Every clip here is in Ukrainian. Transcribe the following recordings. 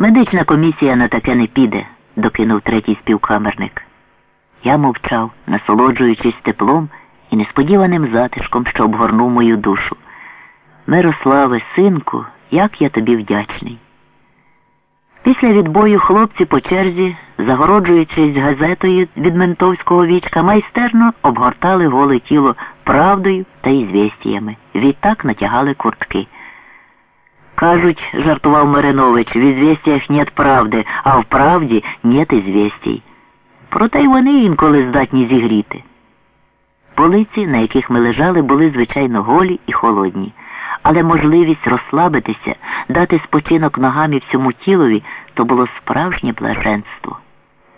Медична комісія на таке не піде, докинув третій співкамерник. Я мовчав, насолоджуючись теплом і несподіваним затишком, що обгорнув мою душу. Мирославе, синку, як я тобі вдячний. Після відбою хлопці по черзі, загороджуючись газетою від ментовського вічка, майстерно обгортали голе тіло правдою та ізвістіями. Відтак натягали куртки. Кажуть, жартував Маринович, в ізвістіях нет правди, а в правді нет ізвістій. Проте й вони інколи здатні зігріти. Полиці, на яких ми лежали, були звичайно голі і холодні, але можливість розслабитися, дати спочинок ногам і всьому тілові то було справжнє блаженство.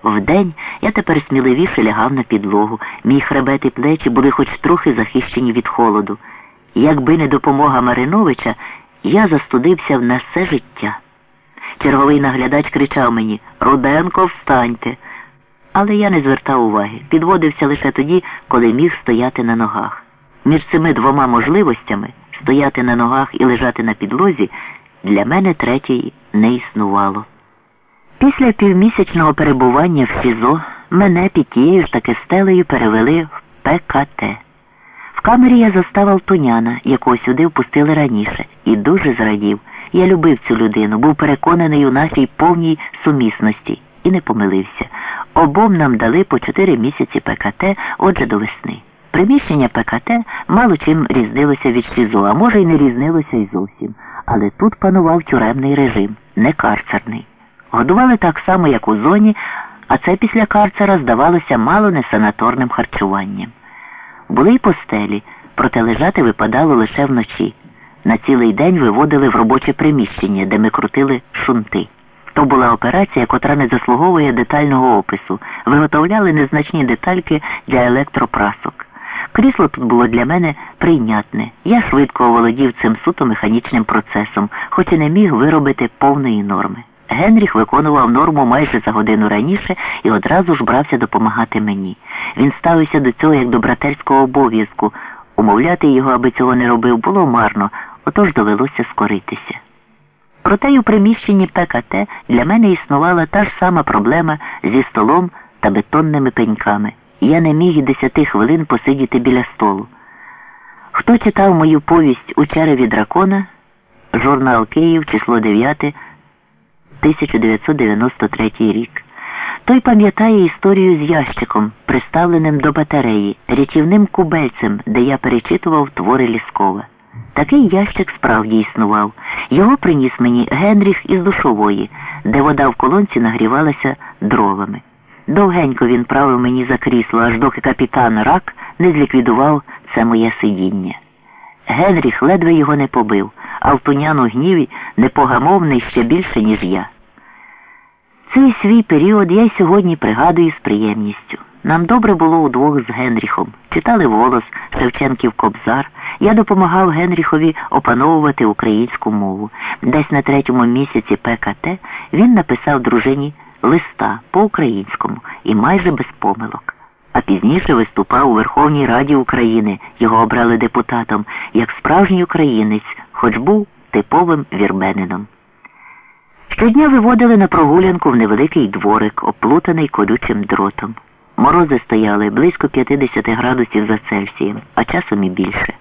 Вдень я тепер сміливіше лягав на підлогу, мій хребет і плечі були хоч трохи захищені від холоду. Якби не допомога Мариновича, я застудився на все життя. Черговий наглядач кричав мені Руденко, встаньте. Але я не звертав уваги, підводився лише тоді, коли міг стояти на ногах. Між цими двома можливостями стояти на ногах і лежати на підлозі, для мене третьої не існувало. Після півмісячного перебування в СІЗО мене під тією ж таки стелею перевели в ПКТ. Камері я застав Алтуняна, якого сюди впустили раніше, і дуже зрадів. Я любив цю людину, був переконаний у нашій повній сумісності і не помилився. Обом нам дали по чотири місяці ПКТ, отже до весни. Приміщення ПКТ мало чим різнилося від СІЗО, а може й не різнилося й зовсім. Але тут панував тюремний режим, не карцерний. Годували так само, як у зоні, а це після карцера здавалося мало не санаторним харчуванням. Були й постелі, проте лежати випадало лише вночі. На цілий день виводили в робоче приміщення, де ми крутили шунти. То була операція, котра не заслуговує детального опису. Виготовляли незначні детальки для електропрасок. Крісло тут було для мене прийнятне. Я швидко оволодів цим суто механічним процесом, хоч і не міг виробити повної норми. Генріх виконував норму майже за годину раніше і одразу ж брався допомагати мені. Він ставився до цього як до братерського обов'язку. Умовляти його, аби цього не робив, було марно, отож довелося скоритися. Проте й у приміщенні ПКТ для мене існувала та ж сама проблема зі столом та бетонними пеньками. Я не міг і десяти хвилин посидіти біля столу. Хто читав мою повість у череві дракона, журнал Київ, число 9, 1993 рік. Той пам'ятає історію з ящиком, приставленим до батареї, рятівним кубельцем, де я перечитував твори Ліскова. Такий ящик справді існував. Його приніс мені Генріх із душової, де вода в колонці нагрівалася дровами. Довгенько він правив мені за крісло, аж доки капітан рак не зліквідував це моє сидіння. Генріх ледве його не побив, а в туняну гніві непогамовний ще більше, ніж я. Цей свій період я й сьогодні пригадую з приємністю. Нам добре було удвох з Генріхом. Читали волос Шевченків Кобзар. Я допомагав Генріхові опановувати українську мову. Десь на третьому місяці ПКТ він написав дружині листа по-українському і майже без помилок. А пізніше виступав у Верховній Раді України. Його обрали депутатом як справжній українець, хоч був типовим вірбенином. Щодня виводили на прогулянку в невеликий дворик, оплутаний колючим дротом. Морози стояли близько 50 градусів за Цельсієм, а часом і більше.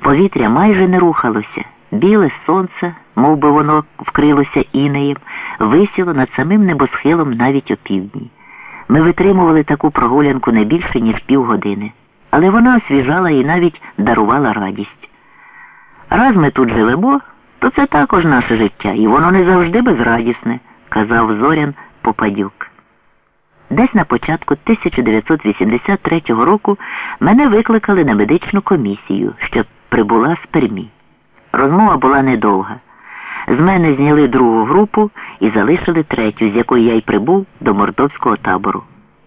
Повітря майже не рухалося. Біле сонце, мов би воно вкрилося інеєм, висіло над самим небосхилом навіть опівдні. Ми витримували таку прогулянку не більше, ніж півгодини, але вона освіжала і навіть дарувала радість. Раз ми тут живемо, то це також наше життя, і воно не завжди безрадісне, казав Зорян Попадюк. Десь на початку 1983 року мене викликали на медичну комісію, що прибула з Пермі. Розмова була недовга. З мене зняли другу групу і залишили третю, з якої я й прибув до мордовського табору.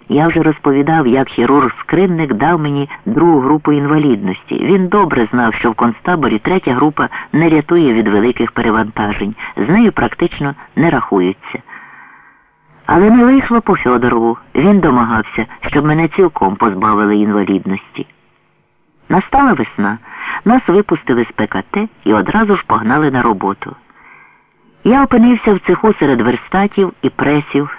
Я вже розповідав, як хірург скринник дав мені другу групу інвалідності. Він добре знав, що в концтаборі третя група не рятує від великих перевантажень, з нею практично не рахуються. Але не вийшло по Фьодорову. Він домагався, щоб мене цілком позбавили інвалідності. Настала весна, нас випустили з ПКТ і одразу ж погнали на роботу. Я опинився в цеху серед верстатів і пресів.